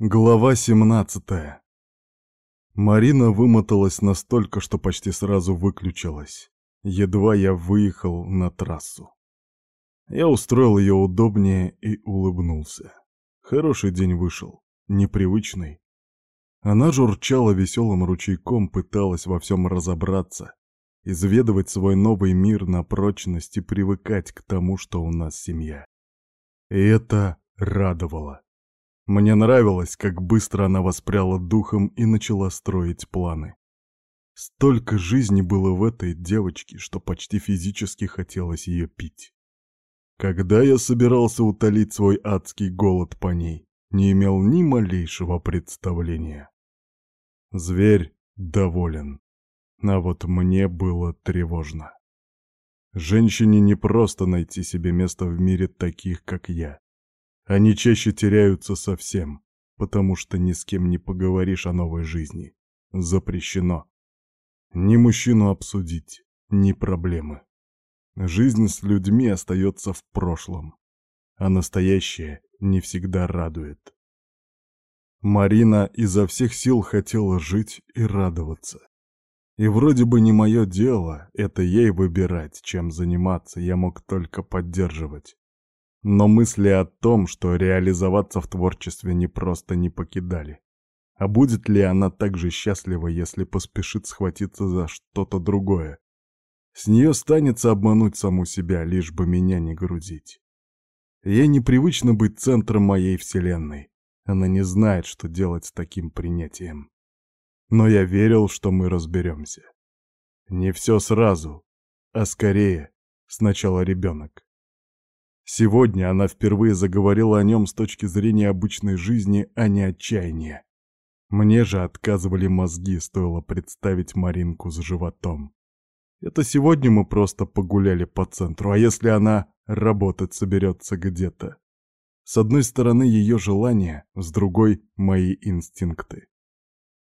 Глава 17 Марина вымоталась настолько, что почти сразу выключилась. Едва я выехал на трассу. Я устроил ее удобнее и улыбнулся. Хороший день вышел, непривычный. Она журчала веселым ручейком, пыталась во всем разобраться, изведывать свой новый мир на прочность и привыкать к тому, что у нас семья. И это радовало. Мне нравилось, как быстро она воспряла духом и начала строить планы. Столько жизни было в этой девочке, что почти физически хотелось ее пить. Когда я собирался утолить свой адский голод по ней, не имел ни малейшего представления. Зверь доволен, а вот мне было тревожно. Женщине не просто найти себе место в мире таких, как я. Они чаще теряются совсем, потому что ни с кем не поговоришь о новой жизни. Запрещено. Ни мужчину обсудить, ни проблемы. Жизнь с людьми остается в прошлом, а настоящее не всегда радует. Марина изо всех сил хотела жить и радоваться. И вроде бы не мое дело, это ей выбирать, чем заниматься, я мог только поддерживать. Но мысли о том, что реализоваться в творчестве не просто не покидали. А будет ли она так же счастлива, если поспешит схватиться за что-то другое? С нее станется обмануть саму себя, лишь бы меня не грузить. Ей непривычно быть центром моей вселенной. Она не знает, что делать с таким принятием. Но я верил, что мы разберемся. Не все сразу, а скорее сначала ребенок. Сегодня она впервые заговорила о нем с точки зрения обычной жизни, а не отчаяния. Мне же отказывали мозги, стоило представить Маринку с животом. Это сегодня мы просто погуляли по центру, а если она работать соберется где-то? С одной стороны ее желания, с другой — мои инстинкты.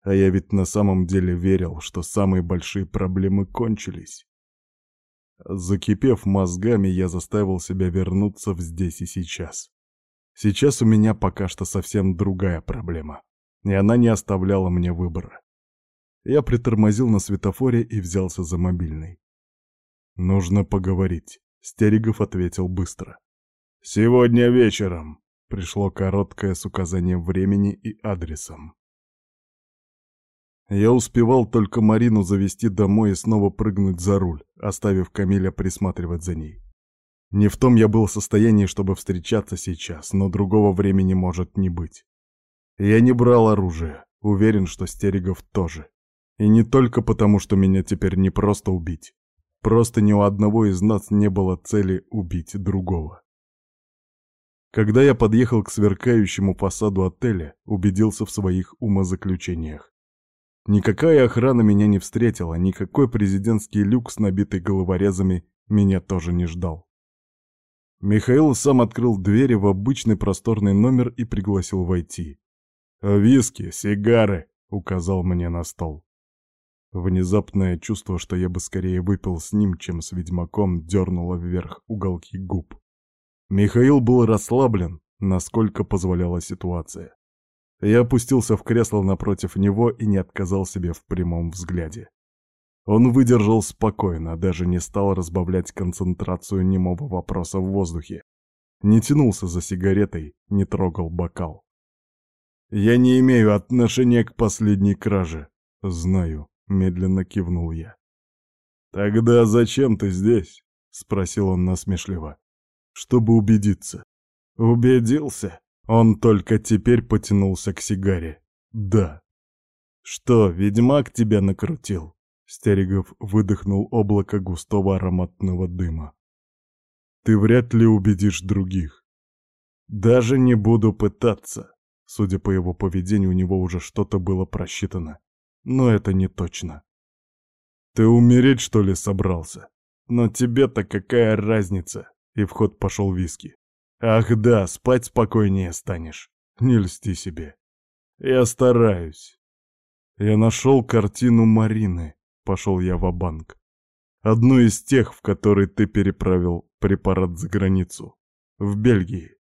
А я ведь на самом деле верил, что самые большие проблемы кончились. Закипев мозгами, я заставил себя вернуться в здесь и сейчас. Сейчас у меня пока что совсем другая проблема, и она не оставляла мне выбора. Я притормозил на светофоре и взялся за мобильный. «Нужно поговорить», — Стерегов ответил быстро. «Сегодня вечером», — пришло короткое с указанием времени и адресом. Я успевал только Марину завести домой и снова прыгнуть за руль, оставив Камиля присматривать за ней. Не в том я был состоянии, чтобы встречаться сейчас, но другого времени может не быть. Я не брал оружие, уверен, что Стерегов тоже. И не только потому, что меня теперь не просто убить. Просто ни у одного из нас не было цели убить другого. Когда я подъехал к сверкающему фасаду отеля, убедился в своих умозаключениях. Никакая охрана меня не встретила, никакой президентский люк с набитой головорезами меня тоже не ждал. Михаил сам открыл двери в обычный просторный номер и пригласил войти. «Виски, сигары», — указал мне на стол. Внезапное чувство, что я бы скорее выпил с ним, чем с ведьмаком, дернуло вверх уголки губ. Михаил был расслаблен, насколько позволяла ситуация. Я опустился в кресло напротив него и не отказал себе в прямом взгляде. Он выдержал спокойно, даже не стал разбавлять концентрацию немого вопроса в воздухе. Не тянулся за сигаретой, не трогал бокал. «Я не имею отношения к последней краже». «Знаю», — медленно кивнул я. «Тогда зачем ты здесь?» — спросил он насмешливо. «Чтобы убедиться». «Убедился?» Он только теперь потянулся к сигаре. «Да». «Что, ведьмак тебя накрутил?» Стерегов выдохнул облако густого ароматного дыма. «Ты вряд ли убедишь других». «Даже не буду пытаться». Судя по его поведению, у него уже что-то было просчитано. Но это не точно. «Ты умереть, что ли, собрался? Но тебе-то какая разница?» И в ход пошел виски. Ах да, спать спокойнее станешь. Не льсти себе. Я стараюсь. Я нашел картину Марины, пошел я в банк Одну из тех, в которой ты переправил препарат за границу. В Бельгии.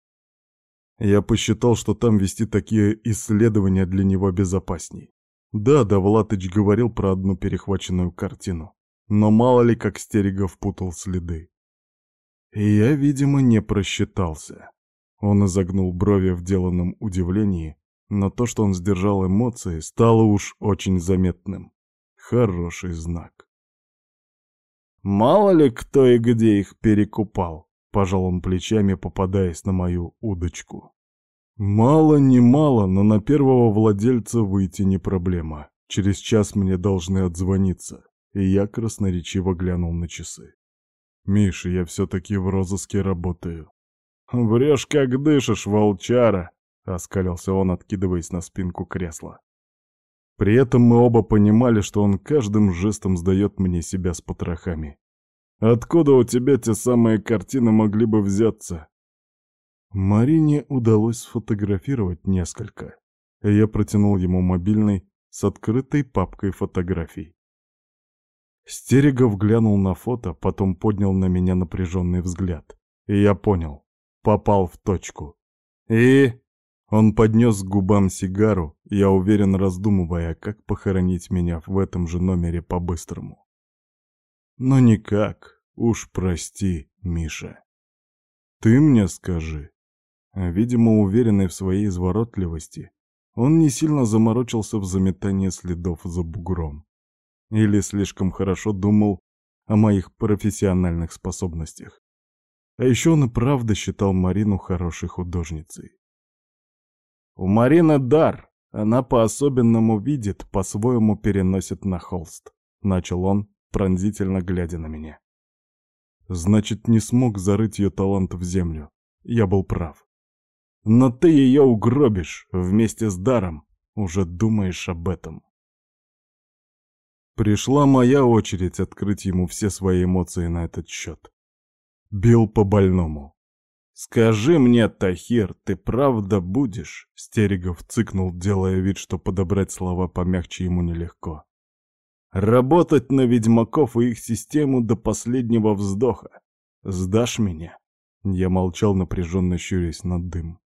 Я посчитал, что там вести такие исследования для него безопасней. Да, Довлатыч говорил про одну перехваченную картину, но мало ли как Стерегов путал следы. Я, видимо, не просчитался. Он изогнул брови в деланном удивлении, но то, что он сдержал эмоции, стало уж очень заметным. Хороший знак. «Мало ли кто и где их перекупал», — пожал он плечами, попадаясь на мою удочку. «Мало не мало, но на первого владельца выйти не проблема. Через час мне должны отзвониться». И я красноречиво глянул на часы. «Миша, я все-таки в розыске работаю». «Врешь, как дышишь, волчара!» — оскалился он, откидываясь на спинку кресла. При этом мы оба понимали, что он каждым жестом сдает мне себя с потрохами. «Откуда у тебя те самые картины могли бы взяться?» Марине удалось сфотографировать несколько. Я протянул ему мобильный с открытой папкой фотографий. Стерегов глянул на фото, потом поднял на меня напряженный взгляд. И я понял. Попал в точку. И... Он поднес к губам сигару, я уверен раздумывая, как похоронить меня в этом же номере по-быстрому. Но никак, уж прости, Миша. Ты мне скажи, Видимо, уверенный в своей изворотливости, он не сильно заморочился в заметании следов за бугром. Или слишком хорошо думал о моих профессиональных способностях. А еще он и правда считал Марину хорошей художницей. У Марины дар, она по-особенному видит, по-своему переносит на холст. Начал он, пронзительно глядя на меня. Значит, не смог зарыть ее талант в землю. Я был прав. Но ты ее угробишь вместе с даром. Уже думаешь об этом. Пришла моя очередь открыть ему все свои эмоции на этот счет. Бил по больному. «Скажи мне, Тахир, ты правда будешь?» Стерегов цыкнул, делая вид, что подобрать слова помягче ему нелегко. «Работать на ведьмаков и их систему до последнего вздоха. Сдашь меня?» Я молчал, напряженно щурясь над дым.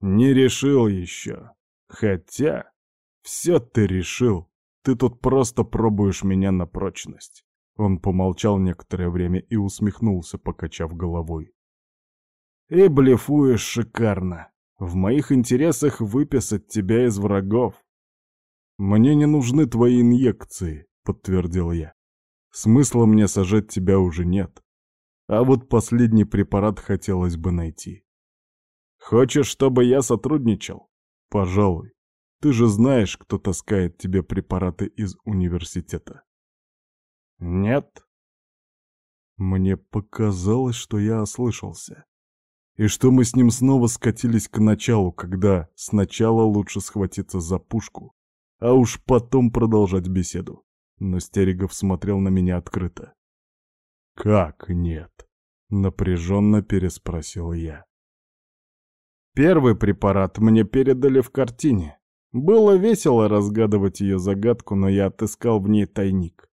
Не решил еще. Хотя, все ты решил. Ты тут просто пробуешь меня на прочность. Он помолчал некоторое время и усмехнулся, покачав головой. И блефуешь шикарно. В моих интересах выписать тебя из врагов. Мне не нужны твои инъекции, подтвердил я. Смысла мне сажать тебя уже нет. А вот последний препарат хотелось бы найти. Хочешь, чтобы я сотрудничал? Пожалуй. Ты же знаешь, кто таскает тебе препараты из университета. Нет. Мне показалось, что я ослышался. И что мы с ним снова скатились к началу, когда сначала лучше схватиться за пушку, а уж потом продолжать беседу. Но Стерегов смотрел на меня открыто. «Как нет?» — напряженно переспросил я. Первый препарат мне передали в картине. Было весело разгадывать ее загадку, но я отыскал в ней тайник.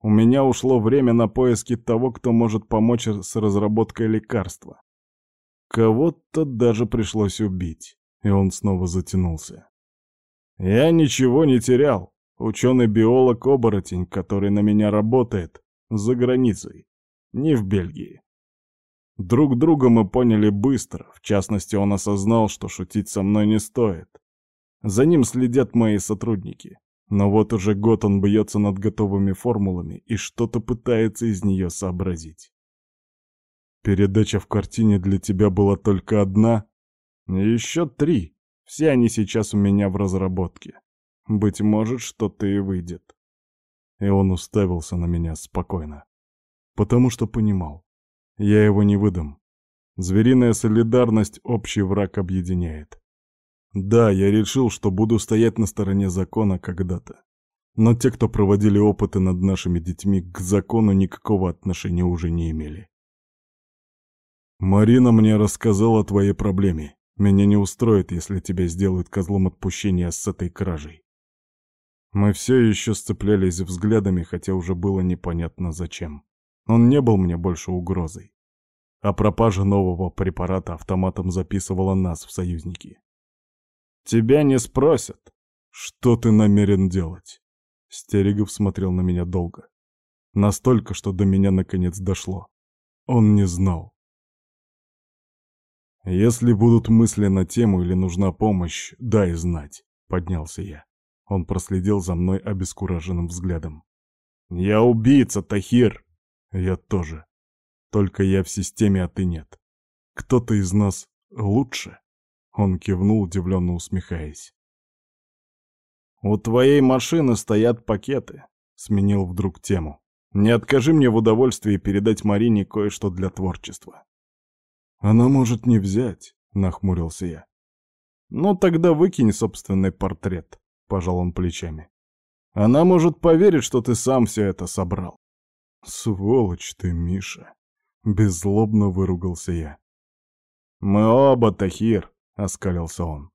У меня ушло время на поиски того, кто может помочь с разработкой лекарства. Кого-то даже пришлось убить, и он снова затянулся. Я ничего не терял. Ученый-биолог-оборотень, который на меня работает, за границей, не в Бельгии. Друг друга мы поняли быстро, в частности, он осознал, что шутить со мной не стоит. За ним следят мои сотрудники. Но вот уже год он бьется над готовыми формулами и что-то пытается из нее сообразить. Передача в картине для тебя была только одна? Еще три. Все они сейчас у меня в разработке. Быть может, что-то и выйдет. И он уставился на меня спокойно. Потому что понимал. Я его не выдам. Звериная солидарность общий враг объединяет. Да, я решил, что буду стоять на стороне закона когда-то. Но те, кто проводили опыты над нашими детьми, к закону никакого отношения уже не имели. Марина мне рассказала о твоей проблеме. Меня не устроит, если тебя сделают козлом отпущения с этой кражей. Мы все еще сцеплялись взглядами, хотя уже было непонятно зачем. Он не был мне больше угрозой. а пропажа нового препарата автоматом записывала нас в союзники. «Тебя не спросят. Что ты намерен делать?» Стерегов смотрел на меня долго. Настолько, что до меня наконец дошло. Он не знал. «Если будут мысли на тему или нужна помощь, дай знать», — поднялся я. Он проследил за мной обескураженным взглядом. «Я убийца, Тахир!» «Я тоже. Только я в системе, а ты нет. Кто-то из нас лучше?» Он кивнул, удивленно усмехаясь. «У твоей машины стоят пакеты», — сменил вдруг тему. «Не откажи мне в удовольствии передать Марине кое-что для творчества». «Она может не взять», — нахмурился я. «Ну тогда выкинь собственный портрет», — пожал он плечами. «Она может поверить, что ты сам все это собрал». «Сволочь ты, Миша!» — беззлобно выругался я. «Мы оба, Тахир», — оскалился он.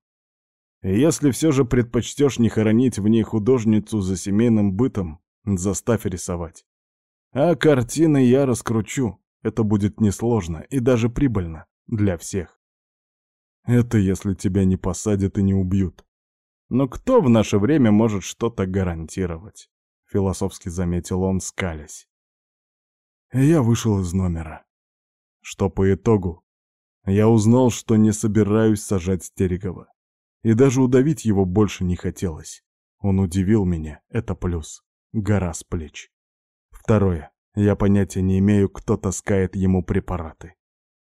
«Если все же предпочтешь не хоронить в ней художницу за семейным бытом, заставь рисовать. А картины я раскручу, это будет несложно и даже прибыльно для всех. Это если тебя не посадят и не убьют. Но кто в наше время может что-то гарантировать? Философски заметил он, скалясь. Я вышел из номера. Что по итогу? Я узнал, что не собираюсь сажать Стерегова. И даже удавить его больше не хотелось. Он удивил меня, это плюс. Гора с плеч. Второе. Я понятия не имею, кто таскает ему препараты.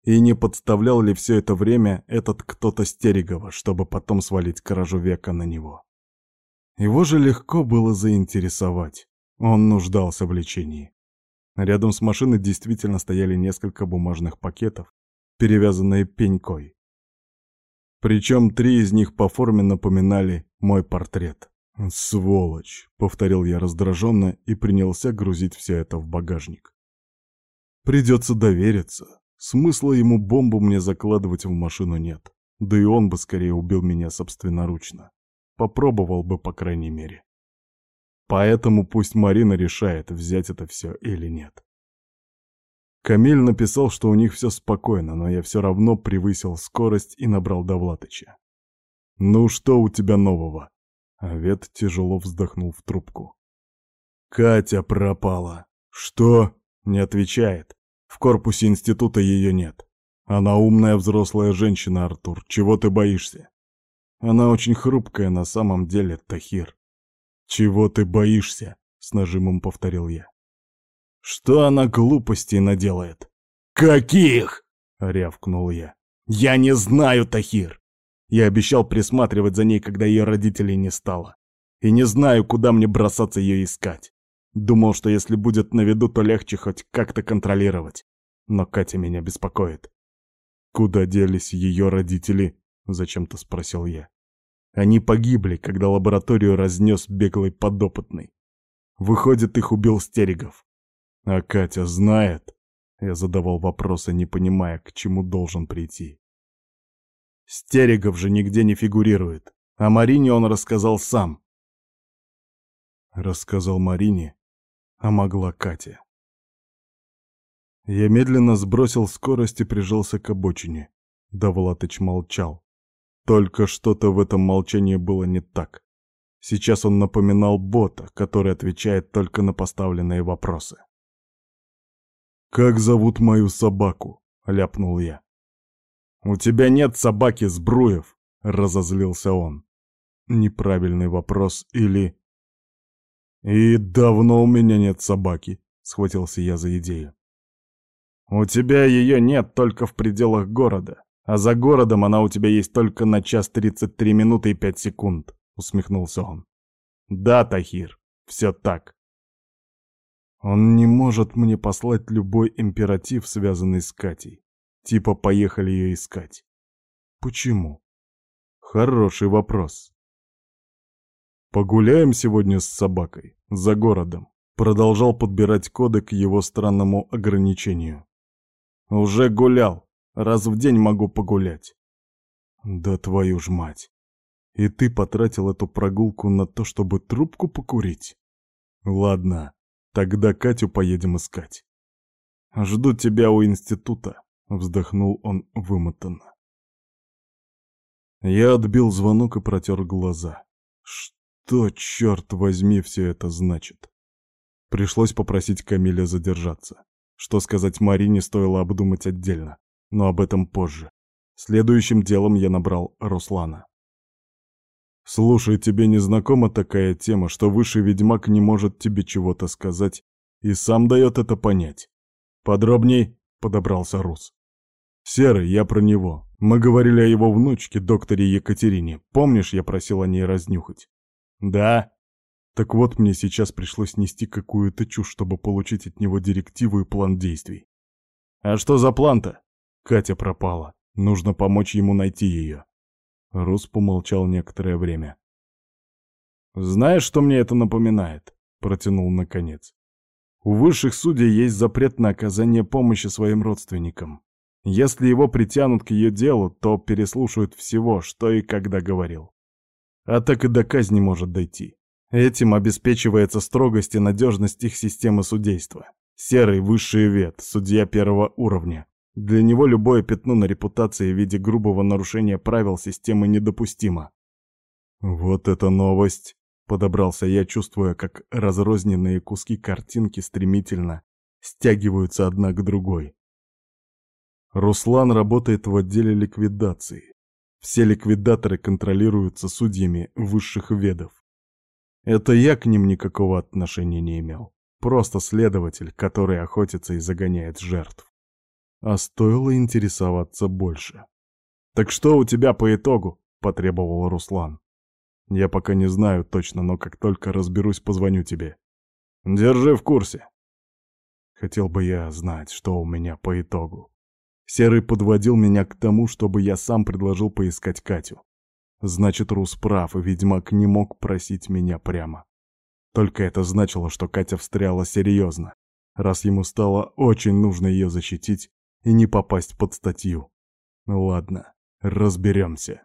И не подставлял ли все это время этот кто-то Стерегова, чтобы потом свалить кражу века на него. Его же легко было заинтересовать. Он нуждался в лечении. Рядом с машиной действительно стояли несколько бумажных пакетов, перевязанные пенькой. Причем три из них по форме напоминали мой портрет. «Сволочь!» — повторил я раздраженно и принялся грузить все это в багажник. «Придется довериться. Смысла ему бомбу мне закладывать в машину нет. Да и он бы скорее убил меня собственноручно. Попробовал бы, по крайней мере. Поэтому пусть Марина решает, взять это все или нет. Камиль написал, что у них все спокойно, но я все равно превысил скорость и набрал Довлатыча. «Ну что у тебя нового?» Авет тяжело вздохнул в трубку. «Катя пропала». «Что?» — не отвечает. В корпусе института ее нет. Она умная взрослая женщина, Артур. Чего ты боишься? Она очень хрупкая на самом деле, Тахир. Чего ты боишься? С нажимом повторил я. Что она глупостей наделает? Каких? Рявкнул я. Я не знаю, Тахир. Я обещал присматривать за ней, когда ее родителей не стало. И не знаю, куда мне бросаться ее искать. Думал, что если будет на виду, то легче хоть как-то контролировать. Но Катя меня беспокоит. «Куда делись ее родители?» — зачем-то спросил я. Они погибли, когда лабораторию разнес беглый подопытный. Выходит, их убил Стерегов. А Катя знает? Я задавал вопросы, не понимая, к чему должен прийти. Стерегов же нигде не фигурирует. А Марине он рассказал сам. Рассказал Марине, а могла Катя. Я медленно сбросил скорость и прижался к обочине. Довлатыч молчал. Только что-то в этом молчании было не так. Сейчас он напоминал бота, который отвечает только на поставленные вопросы. «Как зовут мою собаку?» — ляпнул я. «У тебя нет собаки, Сбруев!» — разозлился он. Неправильный вопрос или... «И давно у меня нет собаки», — схватился я за идею. «У тебя ее нет только в пределах города, а за городом она у тебя есть только на час тридцать три минуты и пять секунд», — усмехнулся он. «Да, Тахир, все так». Он не может мне послать любой императив, связанный с Катей. Типа поехали ее искать. Почему? Хороший вопрос. Погуляем сегодня с собакой, за городом. Продолжал подбирать коды к его странному ограничению. Уже гулял. Раз в день могу погулять. Да твою ж мать. И ты потратил эту прогулку на то, чтобы трубку покурить? Ладно, тогда Катю поедем искать. Жду тебя у института. Вздохнул он вымотанно. Я отбил звонок и протер глаза. Что, черт возьми, все это значит? Пришлось попросить Камиля задержаться. Что сказать Марине стоило обдумать отдельно, но об этом позже. Следующим делом я набрал Руслана. «Слушай, тебе не знакома такая тема, что высший ведьмак не может тебе чего-то сказать и сам дает это понять?» «Подробней?» — подобрался Рус. «Серый, я про него. Мы говорили о его внучке, докторе Екатерине. Помнишь, я просил о ней разнюхать?» «Да». Так вот, мне сейчас пришлось нести какую-то чушь, чтобы получить от него директиву и план действий. «А что за план-то?» Катя пропала. Нужно помочь ему найти ее. Рус помолчал некоторое время. «Знаешь, что мне это напоминает?» — протянул наконец. «У высших судей есть запрет на оказание помощи своим родственникам. Если его притянут к ее делу, то переслушают всего, что и когда говорил. А так и до казни может дойти. Этим обеспечивается строгость и надежность их системы судейства. Серый высший вет, судья первого уровня. Для него любое пятно на репутации в виде грубого нарушения правил системы недопустимо. «Вот это новость!» — подобрался я, чувствуя, как разрозненные куски картинки стремительно стягиваются одна к другой. Руслан работает в отделе ликвидации. Все ликвидаторы контролируются судьями высших ведов. Это я к ним никакого отношения не имел. Просто следователь, который охотится и загоняет жертв. А стоило интересоваться больше. «Так что у тебя по итогу?» — потребовал Руслан. «Я пока не знаю точно, но как только разберусь, позвоню тебе. Держи в курсе». Хотел бы я знать, что у меня по итогу. Серый подводил меня к тому, чтобы я сам предложил поискать Катю. Значит, Рус прав, и ведьмак не мог просить меня прямо. Только это значило, что Катя встряла серьезно, раз ему стало очень нужно ее защитить и не попасть под статью. Ладно, разберемся.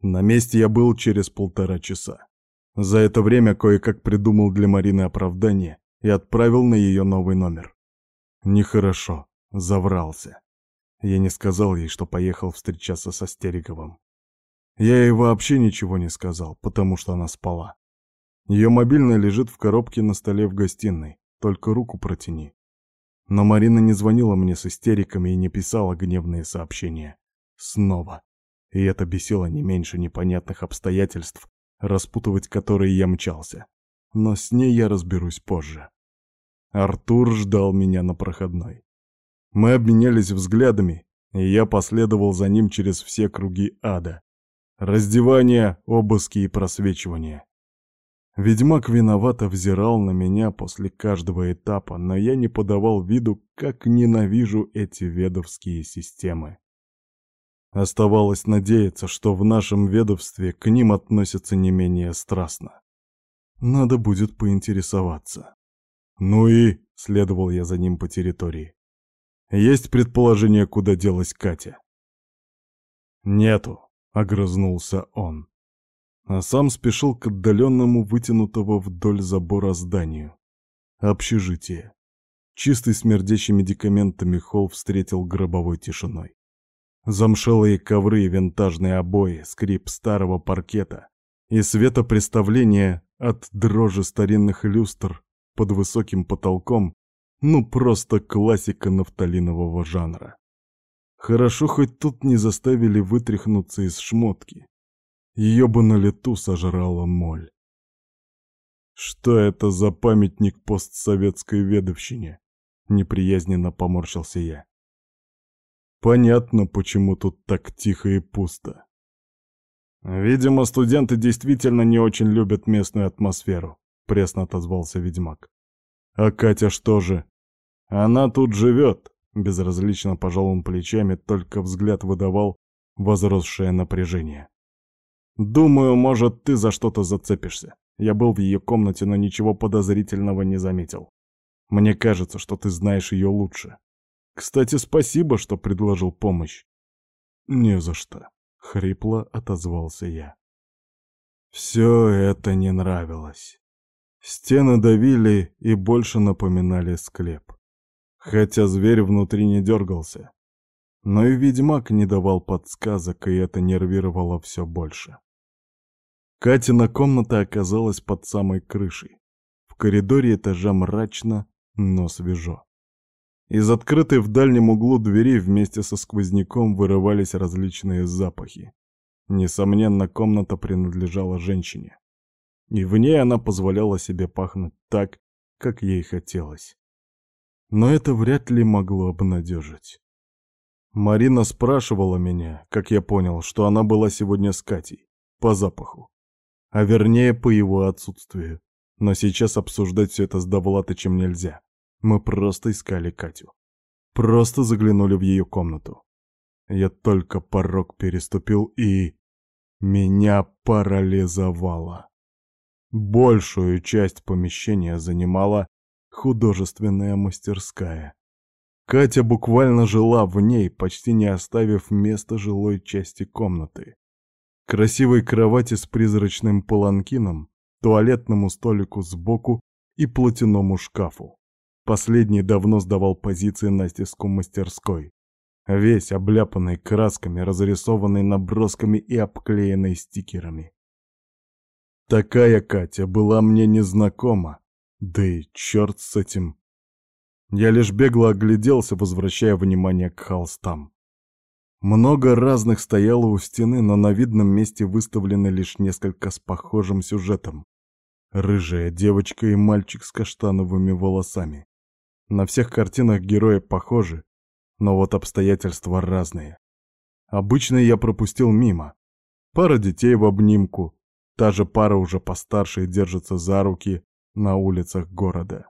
На месте я был через полтора часа. За это время кое-как придумал для Марины оправдание и отправил на ее новый номер. Нехорошо, заврался. Я не сказал ей, что поехал встречаться со Стериговым. Я ей вообще ничего не сказал, потому что она спала. Ее мобильный лежит в коробке на столе в гостиной, только руку протяни. Но Марина не звонила мне с истериками и не писала гневные сообщения. Снова. И это бесило не меньше непонятных обстоятельств, распутывать которые я мчался. Но с ней я разберусь позже. Артур ждал меня на проходной. Мы обменялись взглядами, и я последовал за ним через все круги ада. Раздевание, обыски и просвечивание. Ведьмак виновато взирал на меня после каждого этапа, но я не подавал виду, как ненавижу эти ведовские системы. Оставалось надеяться, что в нашем ведовстве к ним относятся не менее страстно. Надо будет поинтересоваться. Ну и следовал я за ним по территории. Есть предположение, куда делась Катя? Нету, огрызнулся он. А сам спешил к отдаленному вытянутого вдоль забора зданию. Общежитие. Чистый смердящий медикаментами холл встретил гробовой тишиной. Замшелые ковры и винтажные обои, скрип старого паркета и светопреставление от дрожи старинных люстр под высоким потолком ну просто классика нафталинового жанра. Хорошо, хоть тут не заставили вытряхнуться из шмотки. Ее бы на лету сожрала моль. Что это за памятник постсоветской ведовщине? Неприязненно поморщился я. Понятно, почему тут так тихо и пусто. Видимо, студенты действительно не очень любят местную атмосферу, пресно отозвался ведьмак. А Катя что же? Она тут живет. Безразлично пожал он плечами, только взгляд выдавал возросшее напряжение. «Думаю, может, ты за что-то зацепишься. Я был в ее комнате, но ничего подозрительного не заметил. Мне кажется, что ты знаешь ее лучше. Кстати, спасибо, что предложил помощь». «Не за что», — хрипло отозвался я. Все это не нравилось. Стены давили и больше напоминали склеп. Хотя зверь внутри не дергался, Но и ведьмак не давал подсказок, и это нервировало все больше. Катина комната оказалась под самой крышей. В коридоре этажа мрачно, но свежо. Из открытой в дальнем углу двери вместе со сквозняком вырывались различные запахи. Несомненно, комната принадлежала женщине. И в ней она позволяла себе пахнуть так, как ей хотелось. Но это вряд ли могло обнадежить. Марина спрашивала меня, как я понял, что она была сегодня с Катей, по запаху. А вернее, по его отсутствию. Но сейчас обсуждать все это с Довлатычем нельзя. Мы просто искали Катю. Просто заглянули в ее комнату. Я только порог переступил и... Меня парализовало. Большую часть помещения занимала художественная мастерская. Катя буквально жила в ней, почти не оставив места жилой части комнаты. Красивой кровати с призрачным паланкином, туалетному столику сбоку и платяному шкафу. Последний давно сдавал позиции на стеску мастерской. Весь обляпанный красками, разрисованный набросками и обклеенный стикерами. Такая Катя была мне незнакома, да и черт с этим. Я лишь бегло огляделся, возвращая внимание к холстам. Много разных стояло у стены, но на видном месте выставлены лишь несколько с похожим сюжетом. Рыжая девочка и мальчик с каштановыми волосами. На всех картинах герои похожи, но вот обстоятельства разные. Обычно я пропустил мимо. Пара детей в обнимку, та же пара уже постарше держится за руки на улицах города.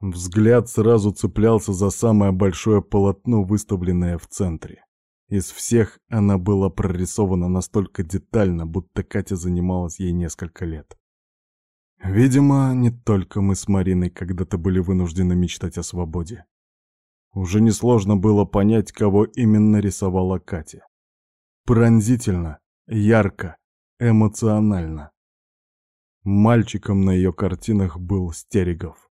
Взгляд сразу цеплялся за самое большое полотно, выставленное в центре. Из всех она была прорисована настолько детально, будто Катя занималась ей несколько лет. Видимо, не только мы с Мариной когда-то были вынуждены мечтать о свободе. Уже несложно было понять, кого именно рисовала Катя. Пронзительно, ярко, эмоционально. Мальчиком на ее картинах был Стерегов.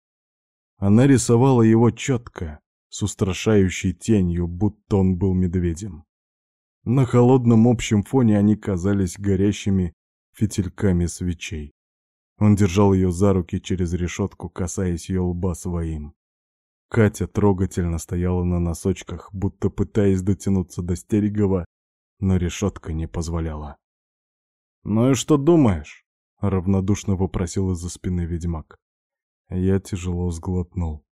Она рисовала его четко, с устрашающей тенью, будто он был медведем. На холодном общем фоне они казались горящими фитильками свечей. Он держал ее за руки через решетку, касаясь ее лба своим. Катя трогательно стояла на носочках, будто пытаясь дотянуться до Стерегова, но решетка не позволяла. «Ну и что думаешь?» — равнодушно вопросил из-за спины ведьмак. Я тяжело сглотнул.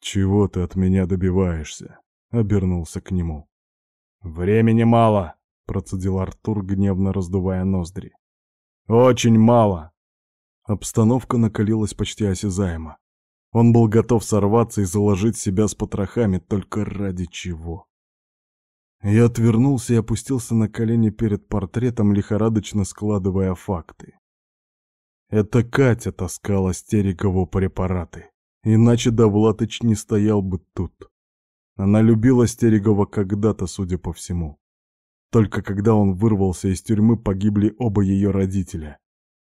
«Чего ты от меня добиваешься?» — обернулся к нему. «Времени мало!» — процедил Артур, гневно раздувая ноздри. «Очень мало! Обстановка накалилась почти осязаемо. Он был готов сорваться и заложить себя с потрохами, только ради чего. Я отвернулся и опустился на колени перед портретом, лихорадочно складывая факты. Это Катя таскала Стерикову препараты, иначе Довлатыч не стоял бы тут. Она любила Стерегова когда-то, судя по всему. Только когда он вырвался из тюрьмы, погибли оба ее родителя.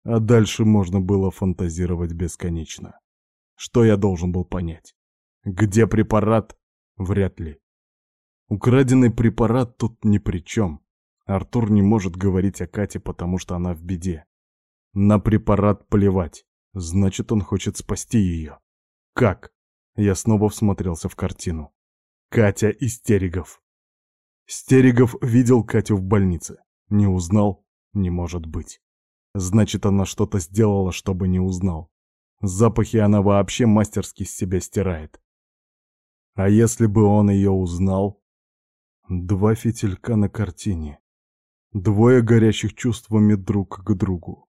А дальше можно было фантазировать бесконечно. Что я должен был понять? Где препарат? Вряд ли. Украденный препарат тут ни при чем. Артур не может говорить о Кате, потому что она в беде. На препарат плевать. Значит, он хочет спасти ее. Как? Я снова всмотрелся в картину. Катя и Стерегов. Стерегов видел Катю в больнице. Не узнал? Не может быть. Значит, она что-то сделала, чтобы не узнал. Запахи она вообще мастерски с себя стирает. А если бы он ее узнал? Два фитилька на картине. Двое горящих чувствами друг к другу.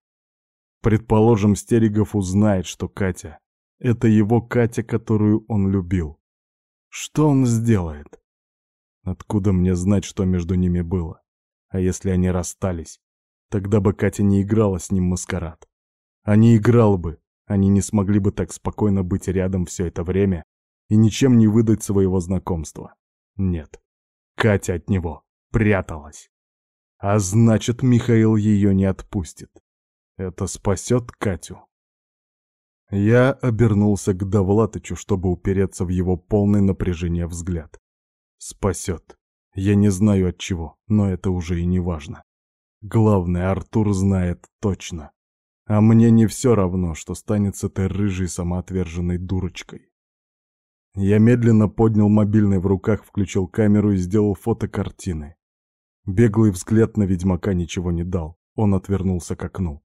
Предположим, Стерегов узнает, что Катя — это его Катя, которую он любил. Что он сделает? Откуда мне знать, что между ними было? А если они расстались? Тогда бы Катя не играла с ним маскарад. А не играл бы, они не смогли бы так спокойно быть рядом все это время и ничем не выдать своего знакомства. Нет, Катя от него пряталась. А значит, Михаил ее не отпустит. Это спасет Катю. Я обернулся к Довлатычу, чтобы упереться в его полный напряжение взгляд. Спасет. Я не знаю от чего, но это уже и не важно. Главное, Артур знает точно. А мне не все равно, что станет с этой рыжей самоотверженной дурочкой. Я медленно поднял мобильный в руках, включил камеру и сделал фото картины. Беглый взгляд на ведьмака ничего не дал, он отвернулся к окну.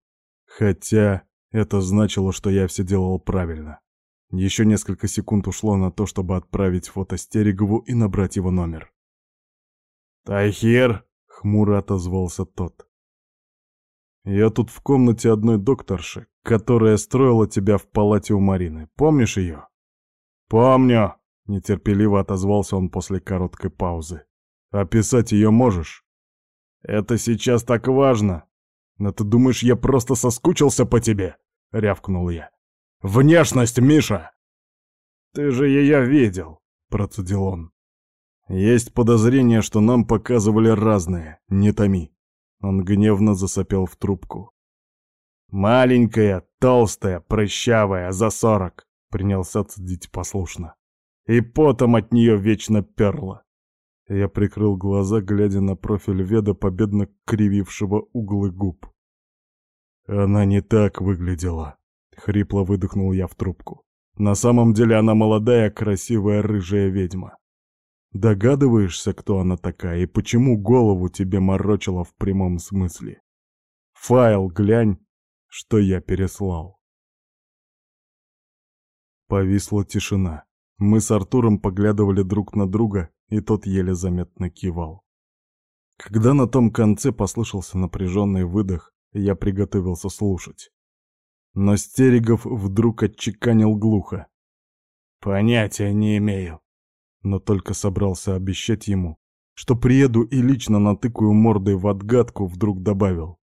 Хотя это значило, что я все делал правильно. Еще несколько секунд ушло на то, чтобы отправить фото Стерегову и набрать его номер. «Тайхир!» — хмуро отозвался тот. «Я тут в комнате одной докторши, которая строила тебя в палате у Марины. Помнишь ее?» «Помню!» — нетерпеливо отозвался он после короткой паузы. «Описать ее можешь?» «Это сейчас так важно!» «Но ты думаешь, я просто соскучился по тебе?» — рявкнул я. Внешность, Миша!» «Ты же ее видел», — процедил он. «Есть подозрение, что нам показывали разные, не томи». Он гневно засопел в трубку. «Маленькая, толстая, прыщавая, за сорок», — принялся цедить послушно. «И потом от нее вечно перло». Я прикрыл глаза, глядя на профиль Веда, победно кривившего углы губ. Она не так выглядела. — хрипло выдохнул я в трубку. «На самом деле она молодая, красивая рыжая ведьма. Догадываешься, кто она такая и почему голову тебе морочила в прямом смысле? Файл глянь, что я переслал». Повисла тишина. Мы с Артуром поглядывали друг на друга, и тот еле заметно кивал. Когда на том конце послышался напряженный выдох, я приготовился слушать. Но Стерегов вдруг отчеканил глухо. «Понятия не имею». Но только собрался обещать ему, что приеду и лично натыкаю мордой в отгадку, вдруг добавил.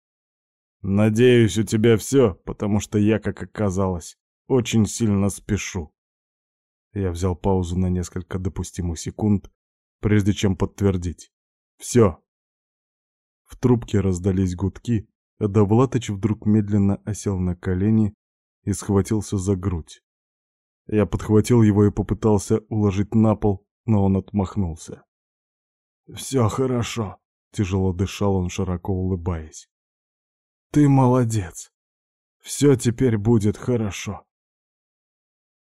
«Надеюсь, у тебя все, потому что я, как оказалось, очень сильно спешу». Я взял паузу на несколько допустимых секунд, прежде чем подтвердить. «Все». В трубке раздались гудки, Довлатыч вдруг медленно осел на колени и схватился за грудь. Я подхватил его и попытался уложить на пол, но он отмахнулся. «Все хорошо», — тяжело дышал он, широко улыбаясь. «Ты молодец. Все теперь будет хорошо».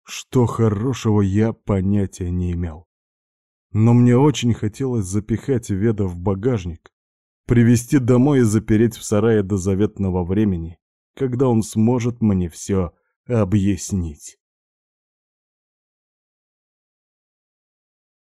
Что хорошего я понятия не имел. Но мне очень хотелось запихать Веда в багажник привести домой и запереть в сарае до заветного времени, когда он сможет мне все объяснить.